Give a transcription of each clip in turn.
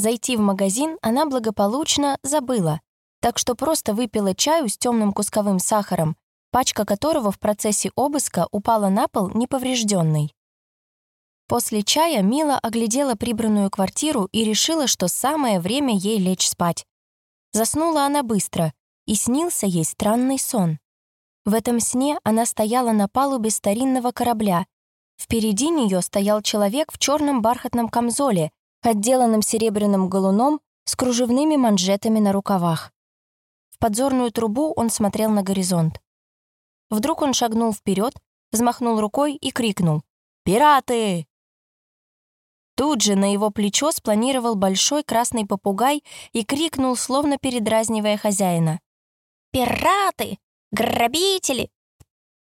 Зайти в магазин она благополучно забыла, так что просто выпила чаю с темным кусковым сахаром, пачка которого в процессе обыска упала на пол неповрежденной. После чая Мила оглядела прибранную квартиру и решила, что самое время ей лечь спать. Заснула она быстро, и снился ей странный сон. В этом сне она стояла на палубе старинного корабля. Впереди нее стоял человек в черном бархатном камзоле, отделанном серебряным галуном с кружевными манжетами на рукавах. В подзорную трубу он смотрел на горизонт. Вдруг он шагнул вперед, взмахнул рукой и крикнул «Пираты!». Тут же на его плечо спланировал большой красный попугай и крикнул, словно передразнивая хозяина. «Пираты! Грабители!»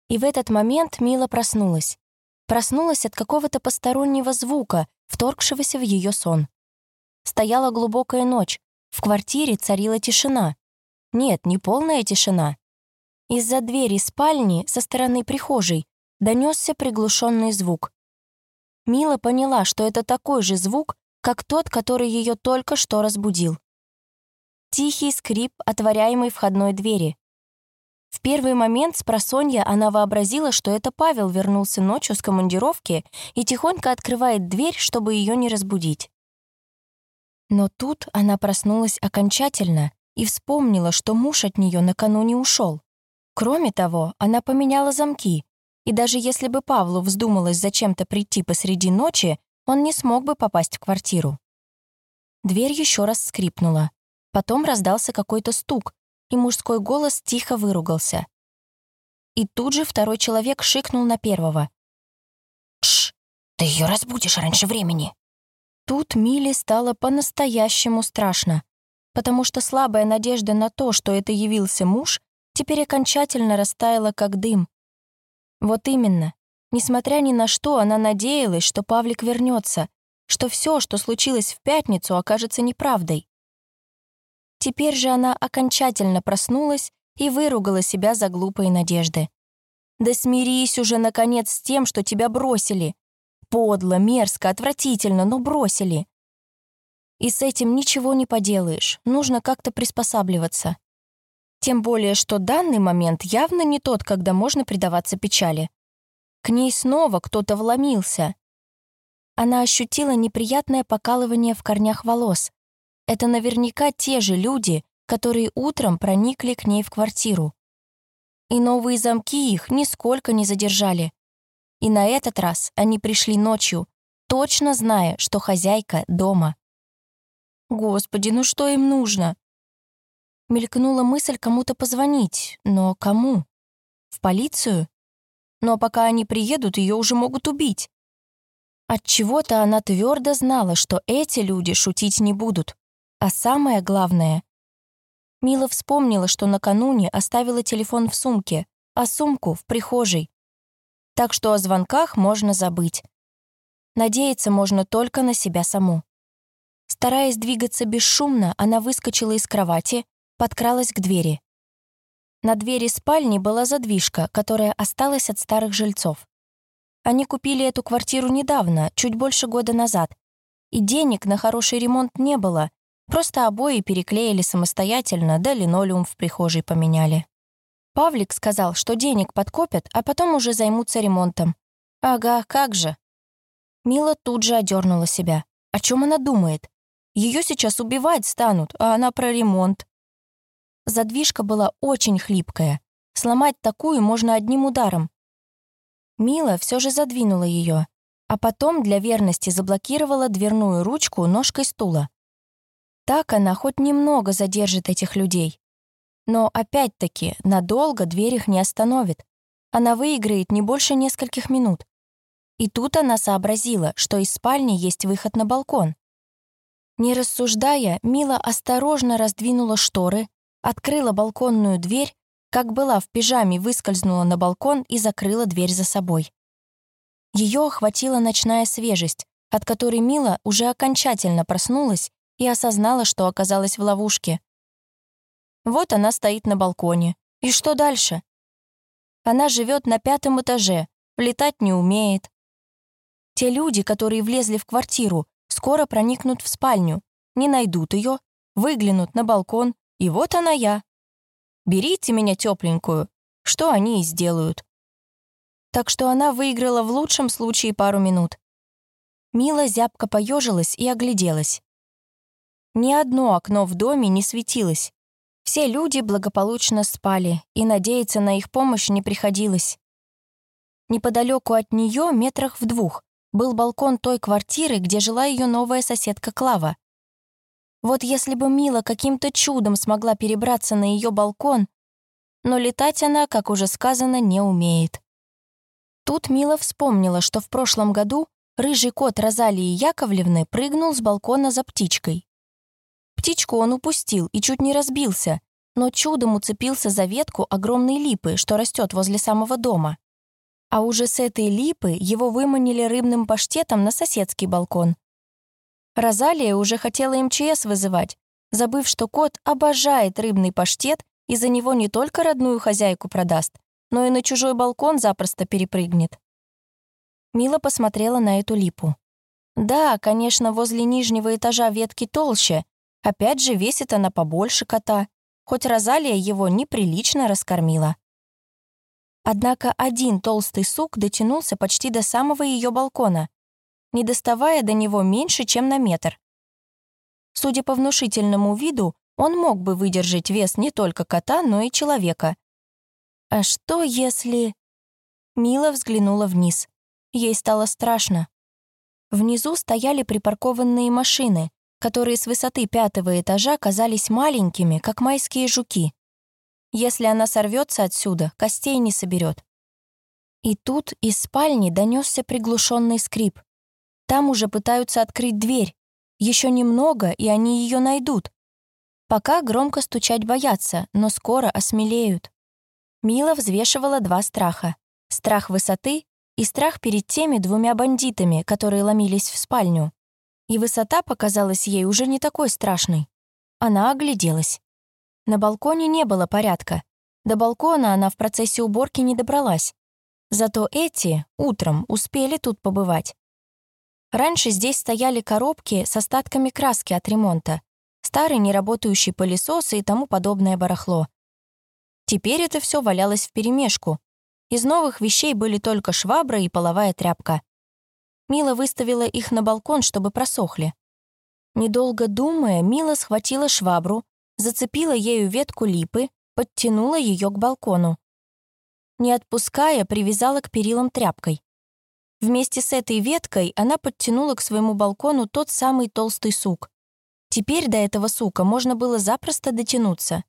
И в этот момент Мила проснулась. Проснулась от какого-то постороннего звука, вторгшегося в ее сон. Стояла глубокая ночь, в квартире царила тишина. Нет, не полная тишина. Из-за двери спальни со стороны прихожей донесся приглушенный звук. Мила поняла, что это такой же звук, как тот, который ее только что разбудил. Тихий скрип отворяемой входной двери. В первый момент с просонья она вообразила, что это Павел вернулся ночью с командировки и тихонько открывает дверь, чтобы ее не разбудить. Но тут она проснулась окончательно и вспомнила, что муж от нее накануне ушел. Кроме того, она поменяла замки, и даже если бы Павлу вздумалось зачем-то прийти посреди ночи, он не смог бы попасть в квартиру. Дверь еще раз скрипнула. Потом раздался какой-то стук, и мужской голос тихо выругался. И тут же второй человек шикнул на первого. «Тш, ты ее разбудишь раньше времени!» Тут Миле стало по-настоящему страшно, потому что слабая надежда на то, что это явился муж, теперь окончательно растаяла как дым, вот именно. Несмотря ни на что, она надеялась, что Павлик вернется, что все, что случилось в пятницу, окажется неправдой. Теперь же она окончательно проснулась и выругала себя за глупые надежды. «Да смирись уже, наконец, с тем, что тебя бросили. Подло, мерзко, отвратительно, но бросили. И с этим ничего не поделаешь, нужно как-то приспосабливаться. Тем более, что данный момент явно не тот, когда можно предаваться печали. К ней снова кто-то вломился. Она ощутила неприятное покалывание в корнях волос. Это наверняка те же люди, которые утром проникли к ней в квартиру. И новые замки их нисколько не задержали. И на этот раз они пришли ночью, точно зная, что хозяйка дома. Господи, ну что им нужно? Мелькнула мысль кому-то позвонить, но кому? В полицию? Но пока они приедут, ее уже могут убить. От чего-то она твердо знала, что эти люди шутить не будут. А самое главное, Мила вспомнила, что накануне оставила телефон в сумке, а сумку в прихожей. Так что о звонках можно забыть. Надеяться можно только на себя саму. Стараясь двигаться бесшумно, она выскочила из кровати, подкралась к двери. На двери спальни была задвижка, которая осталась от старых жильцов. Они купили эту квартиру недавно, чуть больше года назад, и денег на хороший ремонт не было, просто обои переклеили самостоятельно, да линолеум в прихожей поменяли. Павлик сказал, что денег подкопят, а потом уже займутся ремонтом. Ага, как же. Мила тут же одернула себя. О чем она думает? Ее сейчас убивать станут, а она про ремонт. Задвижка была очень хлипкая. Сломать такую можно одним ударом. Мила все же задвинула ее, а потом для верности заблокировала дверную ручку ножкой стула. Так она хоть немного задержит этих людей. Но опять-таки надолго дверь их не остановит. Она выиграет не больше нескольких минут. И тут она сообразила, что из спальни есть выход на балкон. Не рассуждая, Мила осторожно раздвинула шторы, открыла балконную дверь, как была в пижаме, выскользнула на балкон и закрыла дверь за собой. Ее охватила ночная свежесть, от которой Мила уже окончательно проснулась и осознала, что оказалась в ловушке. Вот она стоит на балконе. И что дальше? Она живет на пятом этаже, летать не умеет. Те люди, которые влезли в квартиру, скоро проникнут в спальню, не найдут ее, выглянут на балкон, и вот она я. Берите меня тепленькую, что они и сделают. Так что она выиграла в лучшем случае пару минут. Мила зябко поежилась и огляделась. Ни одно окно в доме не светилось. Все люди благополучно спали, и надеяться на их помощь не приходилось. Неподалеку от нее, метрах в двух, был балкон той квартиры, где жила ее новая соседка Клава. Вот если бы Мила каким-то чудом смогла перебраться на ее балкон, но летать она, как уже сказано, не умеет. Тут Мила вспомнила, что в прошлом году рыжий кот Розалии Яковлевны прыгнул с балкона за птичкой. Птичку он упустил и чуть не разбился, но чудом уцепился за ветку огромной липы, что растет возле самого дома. А уже с этой липы его выманили рыбным паштетом на соседский балкон. Розалия уже хотела МЧС вызывать, забыв, что кот обожает рыбный паштет и за него не только родную хозяйку продаст, но и на чужой балкон запросто перепрыгнет. Мила посмотрела на эту липу. Да, конечно, возле нижнего этажа ветки толще, опять же весит она побольше кота, хоть Розалия его неприлично раскормила. Однако один толстый сук дотянулся почти до самого ее балкона, не доставая до него меньше, чем на метр. Судя по внушительному виду, он мог бы выдержать вес не только кота, но и человека. А что если... Мила взглянула вниз. Ей стало страшно. Внизу стояли припаркованные машины, которые с высоты пятого этажа казались маленькими, как майские жуки. Если она сорвется отсюда, костей не соберет. И тут из спальни донесся приглушенный скрип. Там уже пытаются открыть дверь. Еще немного, и они ее найдут. Пока громко стучать боятся, но скоро осмелеют. Мила взвешивала два страха. Страх высоты и страх перед теми двумя бандитами, которые ломились в спальню. И высота показалась ей уже не такой страшной. Она огляделась. На балконе не было порядка. До балкона она в процессе уборки не добралась. Зато эти утром успели тут побывать. Раньше здесь стояли коробки с остатками краски от ремонта, старый неработающий пылесос и тому подобное барахло. Теперь это все валялось вперемешку. Из новых вещей были только швабра и половая тряпка. Мила выставила их на балкон, чтобы просохли. Недолго думая, Мила схватила швабру, зацепила ею ветку липы, подтянула ее к балкону. Не отпуская, привязала к перилам тряпкой. Вместе с этой веткой она подтянула к своему балкону тот самый толстый сук. Теперь до этого сука можно было запросто дотянуться.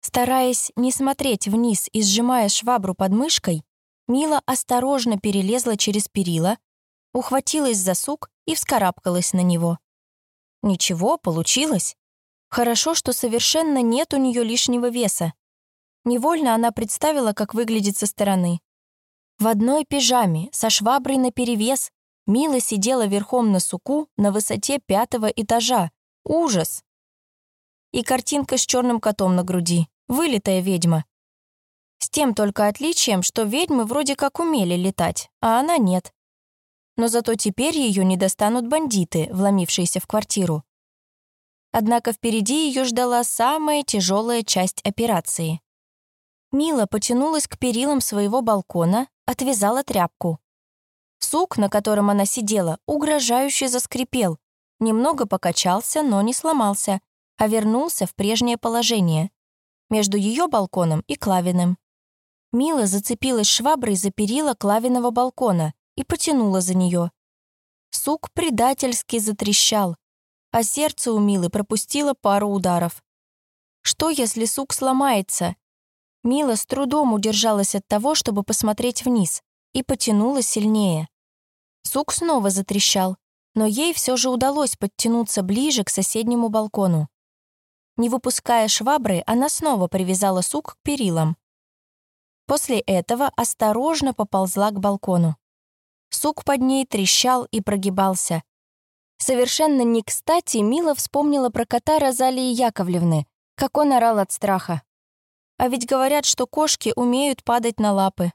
Стараясь не смотреть вниз и сжимая швабру под мышкой, Мила осторожно перелезла через перила, ухватилась за сук и вскарабкалась на него. Ничего, получилось. Хорошо, что совершенно нет у нее лишнего веса. Невольно она представила, как выглядит со стороны. В одной пижаме, со шваброй наперевес, Мила сидела верхом на суку на высоте пятого этажа. Ужас! И картинка с черным котом на груди. Вылитая ведьма. С тем только отличием, что ведьмы вроде как умели летать, а она нет. Но зато теперь ее не достанут бандиты, вломившиеся в квартиру. Однако впереди ее ждала самая тяжелая часть операции. Мила потянулась к перилам своего балкона, отвязала тряпку. Сук, на котором она сидела, угрожающе заскрипел, немного покачался, но не сломался, а вернулся в прежнее положение, между ее балконом и Клавиным. Мила зацепилась шваброй за перила Клавиного балкона и потянула за нее. Сук предательски затрещал, а сердце у Милы пропустило пару ударов. Что, если сук сломается? Мила с трудом удержалась от того, чтобы посмотреть вниз, и потянула сильнее. Сук снова затрещал, но ей все же удалось подтянуться ближе к соседнему балкону. Не выпуская швабры, она снова привязала сук к перилам. После этого осторожно поползла к балкону. Сук под ней трещал и прогибался, Совершенно не кстати Мила вспомнила про кота Розалии Яковлевны, как он орал от страха. А ведь говорят, что кошки умеют падать на лапы.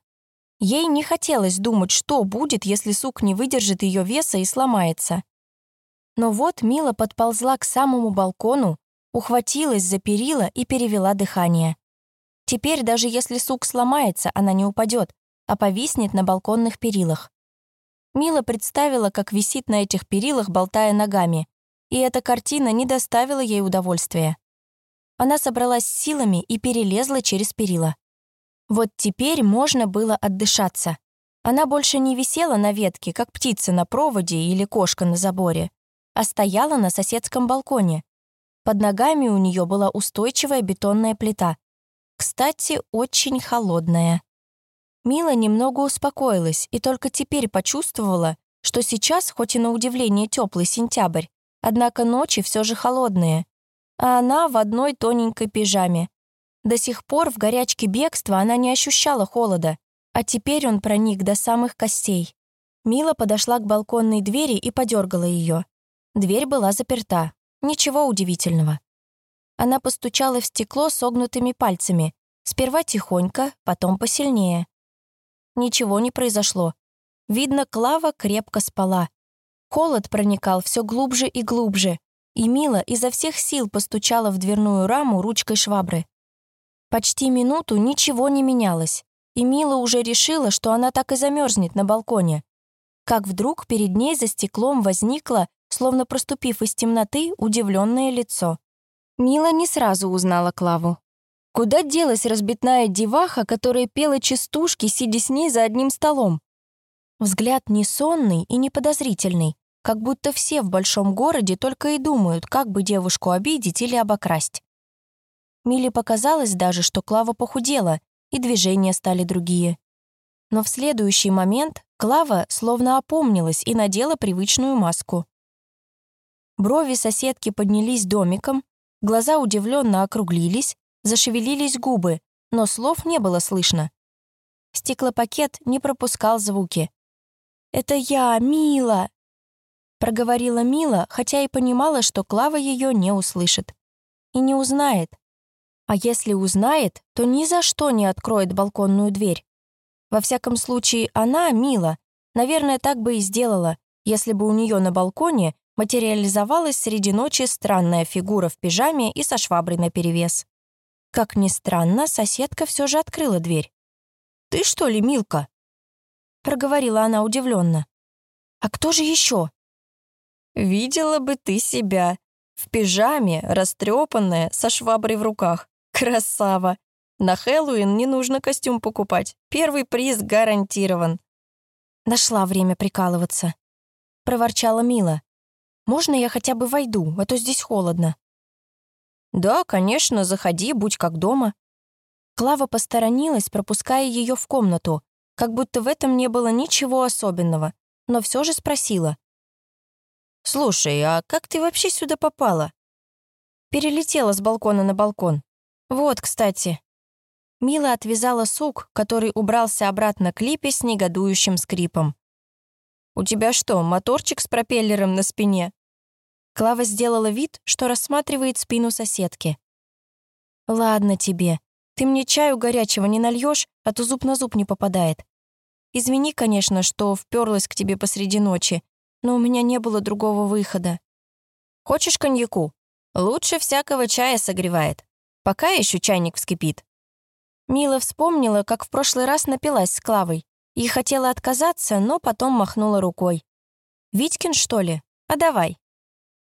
Ей не хотелось думать, что будет, если сук не выдержит ее веса и сломается. Но вот Мила подползла к самому балкону, ухватилась за перила и перевела дыхание. Теперь даже если сук сломается, она не упадет, а повиснет на балконных перилах. Мила представила, как висит на этих перилах, болтая ногами, и эта картина не доставила ей удовольствия. Она собралась силами и перелезла через перила. Вот теперь можно было отдышаться. Она больше не висела на ветке, как птица на проводе или кошка на заборе, а стояла на соседском балконе. Под ногами у нее была устойчивая бетонная плита. Кстати, очень холодная. Мила немного успокоилась и только теперь почувствовала, что сейчас, хоть и на удивление теплый сентябрь, однако ночи все же холодные, а она в одной тоненькой пижаме. До сих пор в горячке бегства она не ощущала холода, а теперь он проник до самых костей. Мила подошла к балконной двери и подергала ее. Дверь была заперта. Ничего удивительного. Она постучала в стекло согнутыми пальцами. Сперва тихонько, потом посильнее. Ничего не произошло. Видно, Клава крепко спала. Холод проникал все глубже и глубже, и Мила изо всех сил постучала в дверную раму ручкой швабры. Почти минуту ничего не менялось, и Мила уже решила, что она так и замерзнет на балконе. Как вдруг перед ней за стеклом возникло, словно проступив из темноты, удивленное лицо. Мила не сразу узнала Клаву. Куда делась разбитная деваха, которая пела частушки, сидя с ней за одним столом? Взгляд не сонный и не подозрительный, как будто все в большом городе только и думают, как бы девушку обидеть или обокрасть. Миле показалось даже, что Клава похудела, и движения стали другие. Но в следующий момент Клава словно опомнилась и надела привычную маску. Брови соседки поднялись домиком, глаза удивленно округлились, зашевелились губы, но слов не было слышно. Стеклопакет не пропускал звуки. «Это я, Мила!» проговорила Мила, хотя и понимала, что Клава ее не услышит. И не узнает. А если узнает, то ни за что не откроет балконную дверь. Во всяком случае, она, Мила, наверное, так бы и сделала, если бы у нее на балконе материализовалась среди ночи странная фигура в пижаме и со шваброй наперевес. Как ни странно, соседка все же открыла дверь. «Ты что ли, Милка?» проговорила она удивленно. «А кто же еще?» Видела бы ты себя. В пижаме, растрепанная, со шваброй в руках. Красава. На Хэллоуин не нужно костюм покупать. Первый приз гарантирован. Нашла время прикалываться. Проворчала Мила. «Можно я хотя бы войду, а то здесь холодно?» «Да, конечно, заходи, будь как дома». Клава посторонилась, пропуская ее в комнату, как будто в этом не было ничего особенного, но все же спросила. «Слушай, а как ты вообще сюда попала?» Перелетела с балкона на балкон. «Вот, кстати». Мила отвязала сук, который убрался обратно к липе с негодующим скрипом. «У тебя что, моторчик с пропеллером на спине?» Клава сделала вид, что рассматривает спину соседки. «Ладно тебе. Ты мне чаю горячего не нальешь, а то зуб на зуб не попадает. Извини, конечно, что вперлась к тебе посреди ночи, но у меня не было другого выхода. Хочешь коньяку? Лучше всякого чая согревает. Пока еще чайник вскипит. Мила вспомнила, как в прошлый раз напилась с Клавой и хотела отказаться, но потом махнула рукой. «Витькин, что ли? А давай».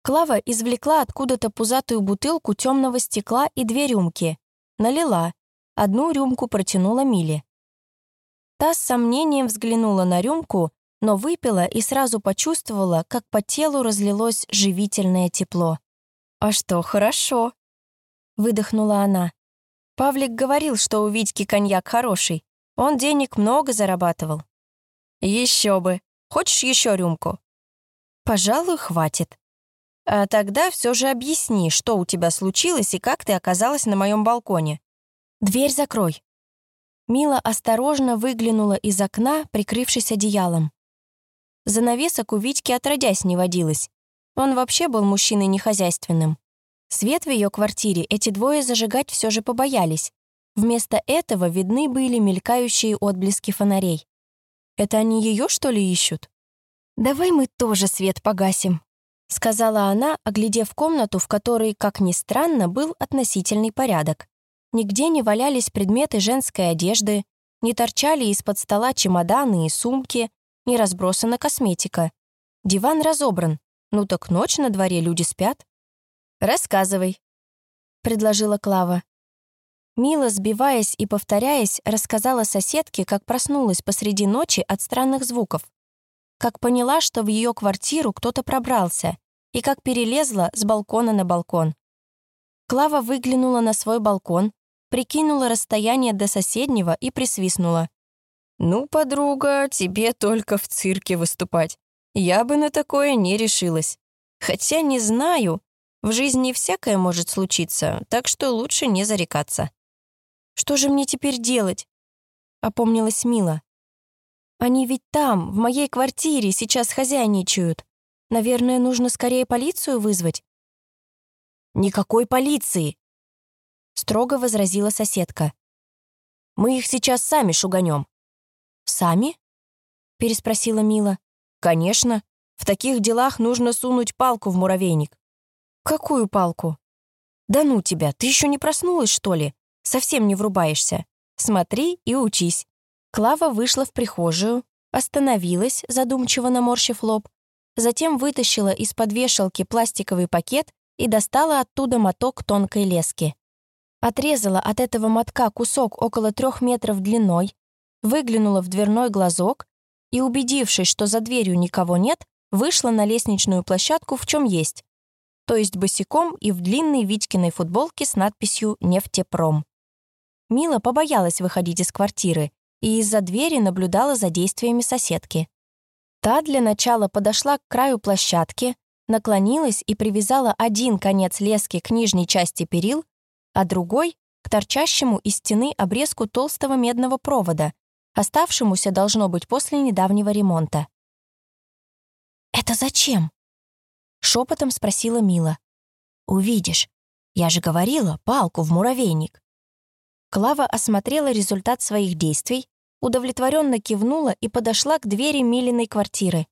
Клава извлекла откуда-то пузатую бутылку темного стекла и две рюмки. Налила. Одну рюмку протянула Миле. Та с сомнением взглянула на рюмку, но выпила и сразу почувствовала, как по телу разлилось живительное тепло. «А что, хорошо?» — выдохнула она. Павлик говорил, что у Витьки коньяк хороший. Он денег много зарабатывал. Еще бы. Хочешь еще рюмку? Пожалуй, хватит. А тогда все же объясни, что у тебя случилось и как ты оказалась на моем балконе. Дверь закрой. Мила осторожно выглянула из окна, прикрывшись одеялом. Занавесок у Витьки отродясь не водилось. Он вообще был мужчиной нехозяйственным. Свет в ее квартире эти двое зажигать все же побоялись. Вместо этого видны были мелькающие отблески фонарей. Это они ее, что ли, ищут? «Давай мы тоже свет погасим», — сказала она, оглядев комнату, в которой, как ни странно, был относительный порядок. Нигде не валялись предметы женской одежды, не торчали из-под стола чемоданы и сумки, не разбросана косметика. Диван разобран. Ну так ночь на дворе, люди спят. «Рассказывай», — предложила Клава. Мила, сбиваясь и повторяясь, рассказала соседке, как проснулась посреди ночи от странных звуков. Как поняла, что в ее квартиру кто-то пробрался, и как перелезла с балкона на балкон. Клава выглянула на свой балкон, прикинула расстояние до соседнего и присвистнула. «Ну, подруга, тебе только в цирке выступать. Я бы на такое не решилась. Хотя не знаю, в жизни всякое может случиться, так что лучше не зарекаться». Что же мне теперь делать?» — опомнилась Мила. «Они ведь там, в моей квартире, сейчас хозяйничают. Наверное, нужно скорее полицию вызвать». «Никакой полиции!» — строго возразила соседка. «Мы их сейчас сами шуганем». «Сами?» — переспросила Мила. «Конечно. В таких делах нужно сунуть палку в муравейник». «Какую палку?» «Да ну тебя, ты еще не проснулась, что ли? Совсем не врубаешься. Смотри и учись». Клава вышла в прихожую, остановилась, задумчиво наморщив лоб, затем вытащила из-под вешалки пластиковый пакет и достала оттуда моток тонкой лески. Отрезала от этого мотка кусок около трех метров длиной, выглянула в дверной глазок и, убедившись, что за дверью никого нет, вышла на лестничную площадку в чем есть, то есть босиком и в длинной Витькиной футболке с надписью «Нефтепром». Мила побоялась выходить из квартиры и из-за двери наблюдала за действиями соседки. Та для начала подошла к краю площадки, наклонилась и привязала один конец лески к нижней части перил, а другой — к торчащему из стены обрезку толстого медного провода, оставшемуся должно быть после недавнего ремонта. «Это зачем?» — шепотом спросила Мила. «Увидишь. Я же говорила, палку в муравейник». Клава осмотрела результат своих действий, удовлетворенно кивнула и подошла к двери Милиной квартиры.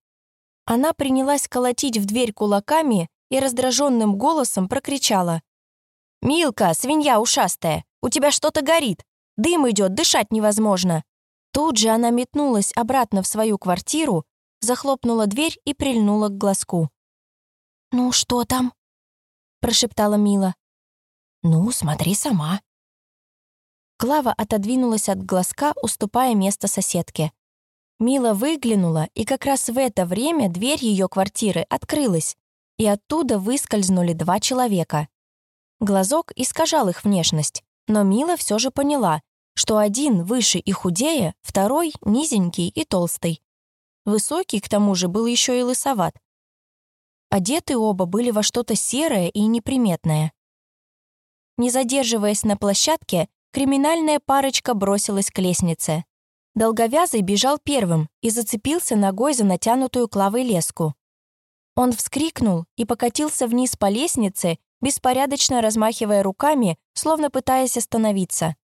Она принялась колотить в дверь кулаками и раздраженным голосом прокричала. «Милка, свинья ушастая, у тебя что-то горит. Дым идет, дышать невозможно». Тут же она метнулась обратно в свою квартиру, захлопнула дверь и прильнула к глазку. «Ну, что там?» — прошептала Мила. «Ну, смотри сама», Клава отодвинулась от глазка, уступая место соседке. Мила выглянула, и как раз в это время дверь ее квартиры открылась, и оттуда выскользнули два человека. Глазок искажал их внешность, но Мила все же поняла, что один выше и худее, второй низенький и толстый. Высокий, к тому же, был еще и лысоват. Одеты оба были во что-то серое и неприметное. Не задерживаясь на площадке, криминальная парочка бросилась к лестнице. Долговязый бежал первым и зацепился ногой за натянутую клавой леску. Он вскрикнул и покатился вниз по лестнице, беспорядочно размахивая руками, словно пытаясь остановиться.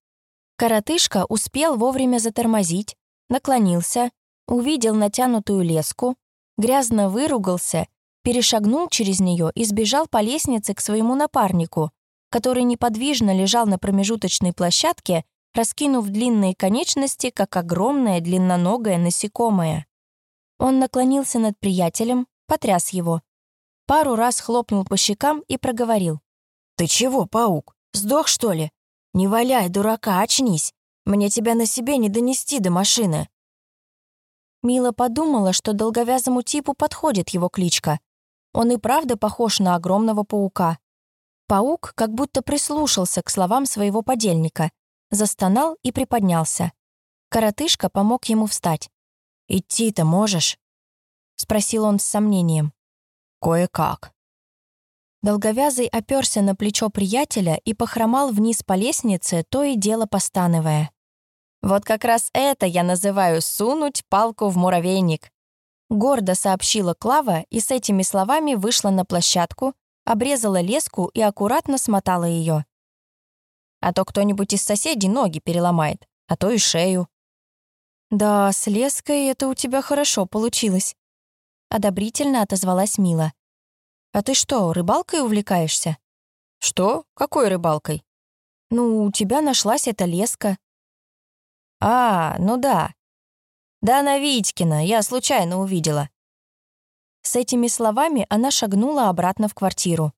Коротышка успел вовремя затормозить, наклонился, увидел натянутую леску, грязно выругался, перешагнул через нее и сбежал по лестнице к своему напарнику, который неподвижно лежал на промежуточной площадке, раскинув длинные конечности, как огромное длинноногое насекомое. Он наклонился над приятелем, потряс его. Пару раз хлопнул по щекам и проговорил. «Ты чего, паук? Сдох, что ли? Не валяй, дурака, очнись. Мне тебя на себе не донести до машины». Мила подумала, что долговязому типу подходит его кличка. Он и правда похож на огромного паука. Паук как будто прислушался к словам своего подельника, застонал и приподнялся. Коротышка помог ему встать. «Идти-то можешь?» — спросил он с сомнением. «Кое-как». Долговязый оперся на плечо приятеля и похромал вниз по лестнице, то и дело постановая. «Вот как раз это я называю сунуть палку в муравейник», гордо сообщила Клава и с этими словами вышла на площадку, обрезала леску и аккуратно смотала ее. А то кто-нибудь из соседей ноги переломает, а то и шею. «Да, с леской это у тебя хорошо получилось», — одобрительно отозвалась Мила. «А ты что, рыбалкой увлекаешься?» «Что? Какой рыбалкой?» «Ну, у тебя нашлась эта леска». «А, ну да. Да, на Витькина, я случайно увидела». С этими словами она шагнула обратно в квартиру.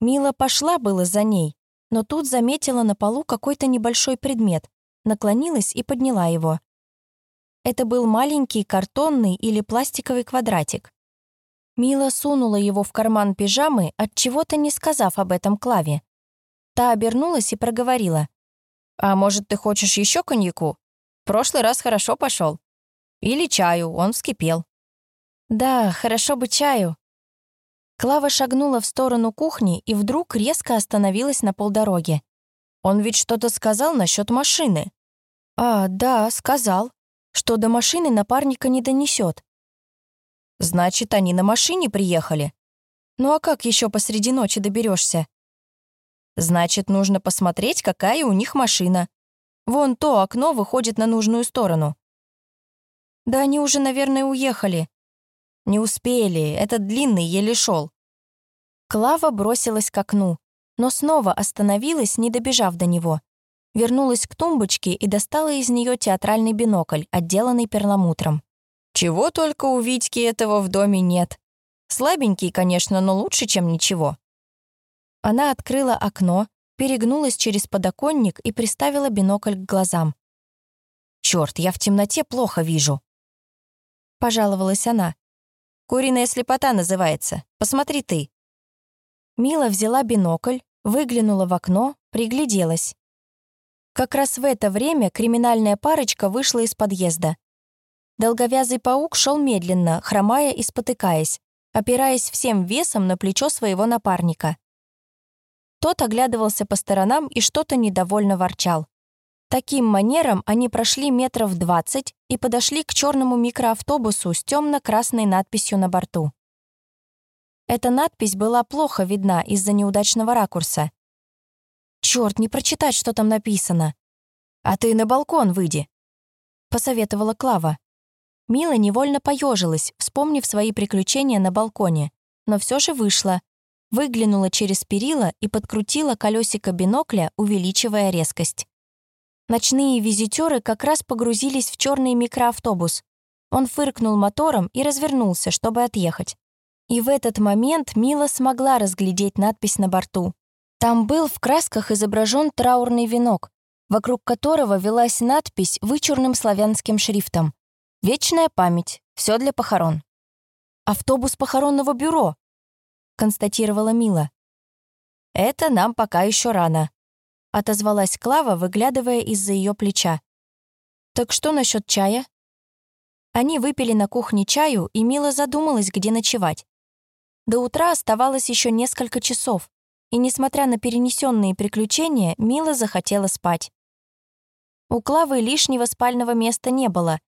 Мила пошла было за ней, но тут заметила на полу какой-то небольшой предмет, наклонилась и подняла его. Это был маленький картонный или пластиковый квадратик. Мила сунула его в карман пижамы, от чего-то не сказав об этом Клаве. Та обернулась и проговорила. «А может, ты хочешь еще коньяку? В прошлый раз хорошо пошел. Или чаю, он вскипел». «Да, хорошо бы чаю». Клава шагнула в сторону кухни и вдруг резко остановилась на полдороге. «Он ведь что-то сказал насчет машины». «А, да, сказал, что до машины напарника не донесет. Значит, они на машине приехали. Ну а как еще посреди ночи доберешься? Значит, нужно посмотреть, какая у них машина. Вон то окно выходит на нужную сторону. Да они уже, наверное, уехали. Не успели, этот длинный еле шел. Клава бросилась к окну, но снова остановилась, не добежав до него. Вернулась к тумбочке и достала из нее театральный бинокль, отделанный перламутром. Чего только у Витьки этого в доме нет. Слабенький, конечно, но лучше, чем ничего. Она открыла окно, перегнулась через подоконник и приставила бинокль к глазам. «Чёрт, я в темноте плохо вижу», — пожаловалась она. «Куриная слепота называется. Посмотри ты». Мила взяла бинокль, выглянула в окно, пригляделась. Как раз в это время криминальная парочка вышла из подъезда. Долговязый паук шел медленно, хромая и спотыкаясь, опираясь всем весом на плечо своего напарника. Тот оглядывался по сторонам и что-то недовольно ворчал. Таким манером они прошли метров двадцать и подошли к черному микроавтобусу с темно-красной надписью на борту. Эта надпись была плохо видна из-за неудачного ракурса. Черт, не прочитать, что там написано. «А ты на балкон выйди», — посоветовала Клава. Мила невольно поежилась, вспомнив свои приключения на балконе, но все же вышла, выглянула через перила и подкрутила колесико бинокля, увеличивая резкость. Ночные визитеры как раз погрузились в черный микроавтобус. Он фыркнул мотором и развернулся, чтобы отъехать. И в этот момент Мила смогла разглядеть надпись на борту. Там был в красках изображен траурный венок, вокруг которого велась надпись вычурным славянским шрифтом Вечная память. Все для похорон. Автобус похоронного бюро, констатировала Мила. Это нам пока еще рано, отозвалась Клава, выглядывая из-за ее плеча. Так что насчет чая? Они выпили на кухне чаю, и Мила задумалась, где ночевать. До утра оставалось еще несколько часов, и, несмотря на перенесенные приключения, Мила захотела спать. У Клавы лишнего спального места не было,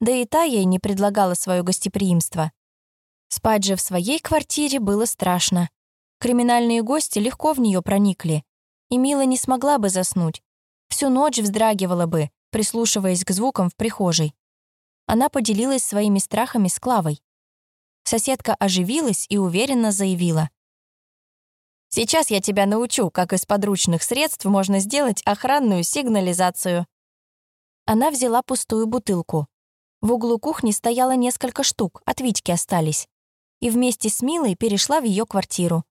да и та ей не предлагала свое гостеприимство. Спать же в своей квартире было страшно. Криминальные гости легко в нее проникли, и Мила не смогла бы заснуть. Всю ночь вздрагивала бы, прислушиваясь к звукам в прихожей. Она поделилась своими страхами с Клавой. Соседка оживилась и уверенно заявила. «Сейчас я тебя научу, как из подручных средств можно сделать охранную сигнализацию». Она взяла пустую бутылку. В углу кухни стояло несколько штук, от Витьки остались. И вместе с Милой перешла в ее квартиру.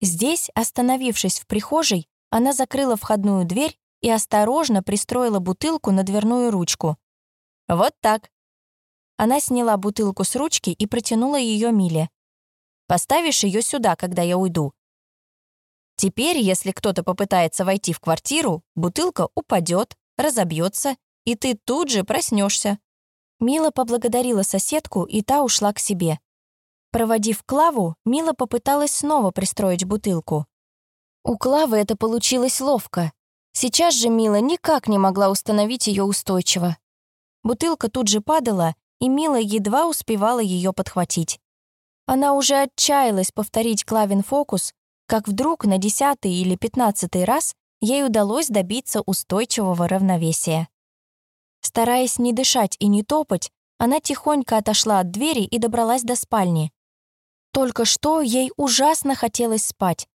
Здесь, остановившись в прихожей, она закрыла входную дверь и осторожно пристроила бутылку на дверную ручку. «Вот так». Она сняла бутылку с ручки и протянула ее Миле. «Поставишь ее сюда, когда я уйду. Теперь, если кто-то попытается войти в квартиру, бутылка упадет, разобьется, и ты тут же проснешься. Мила поблагодарила соседку, и та ушла к себе. Проводив Клаву, Мила попыталась снова пристроить бутылку. У Клавы это получилось ловко. Сейчас же Мила никак не могла установить ее устойчиво. Бутылка тут же падала, и Мила едва успевала ее подхватить. Она уже отчаялась повторить Клавин фокус, как вдруг на десятый или пятнадцатый раз ей удалось добиться устойчивого равновесия. Стараясь не дышать и не топать, она тихонько отошла от двери и добралась до спальни. Только что ей ужасно хотелось спать,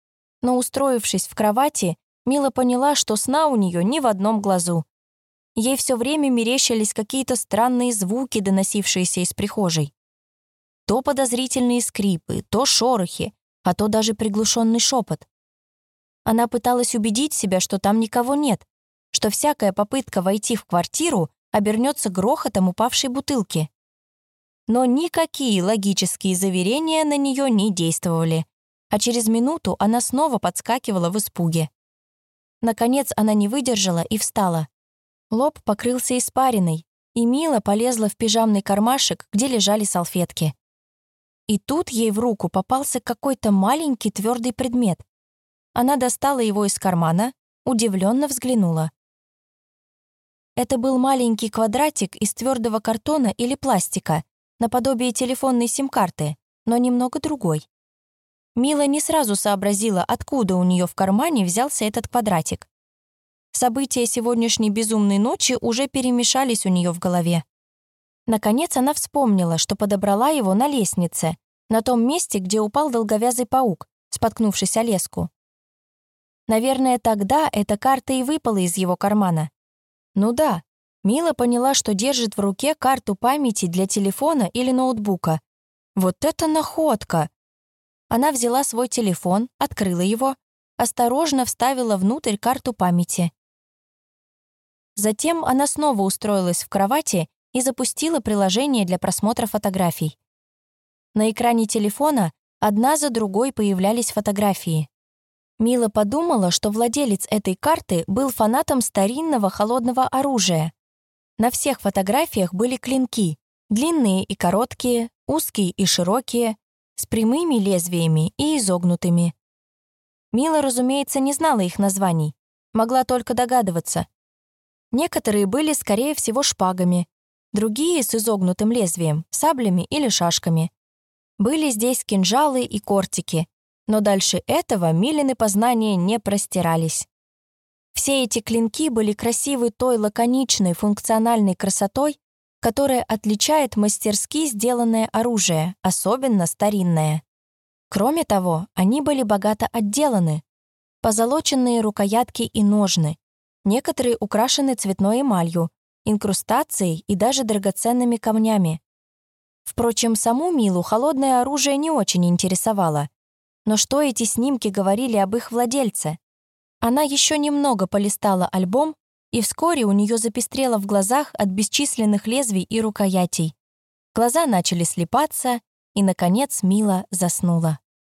но, устроившись в кровати, Мила поняла, что сна у нее ни в одном глазу. Ей все время мерещились какие-то странные звуки, доносившиеся из прихожей. То подозрительные скрипы, то шорохи, а то даже приглушенный шепот. Она пыталась убедить себя, что там никого нет, что всякая попытка войти в квартиру обернется грохотом упавшей бутылки. Но никакие логические заверения на нее не действовали, а через минуту она снова подскакивала в испуге. Наконец она не выдержала и встала. Лоб покрылся испариной, и Мила полезла в пижамный кармашек, где лежали салфетки. И тут ей в руку попался какой-то маленький твердый предмет. Она достала его из кармана, удивленно взглянула. Это был маленький квадратик из твердого картона или пластика, наподобие телефонной сим-карты, но немного другой. Мила не сразу сообразила, откуда у нее в кармане взялся этот квадратик. События сегодняшней безумной ночи уже перемешались у нее в голове. Наконец она вспомнила, что подобрала его на лестнице, на том месте, где упал долговязый паук, споткнувшись о леску. Наверное, тогда эта карта и выпала из его кармана. Ну да, Мила поняла, что держит в руке карту памяти для телефона или ноутбука. Вот это находка! Она взяла свой телефон, открыла его, осторожно вставила внутрь карту памяти. Затем она снова устроилась в кровати и запустила приложение для просмотра фотографий. На экране телефона одна за другой появлялись фотографии. Мила подумала, что владелец этой карты был фанатом старинного холодного оружия. На всех фотографиях были клинки, длинные и короткие, узкие и широкие, с прямыми лезвиями и изогнутыми. Мила, разумеется, не знала их названий, могла только догадываться, Некоторые были, скорее всего, шпагами, другие с изогнутым лезвием, саблями или шашками. Были здесь кинжалы и кортики, но дальше этого Милины познания не простирались. Все эти клинки были красивы той лаконичной функциональной красотой, которая отличает мастерски сделанное оружие, особенно старинное. Кроме того, они были богато отделаны. Позолоченные рукоятки и ножны, Некоторые украшены цветной эмалью, инкрустацией и даже драгоценными камнями. Впрочем, саму Милу холодное оружие не очень интересовало. Но что эти снимки говорили об их владельце? Она еще немного полистала альбом, и вскоре у нее запестрело в глазах от бесчисленных лезвий и рукоятей. Глаза начали слепаться, и, наконец, Мила заснула.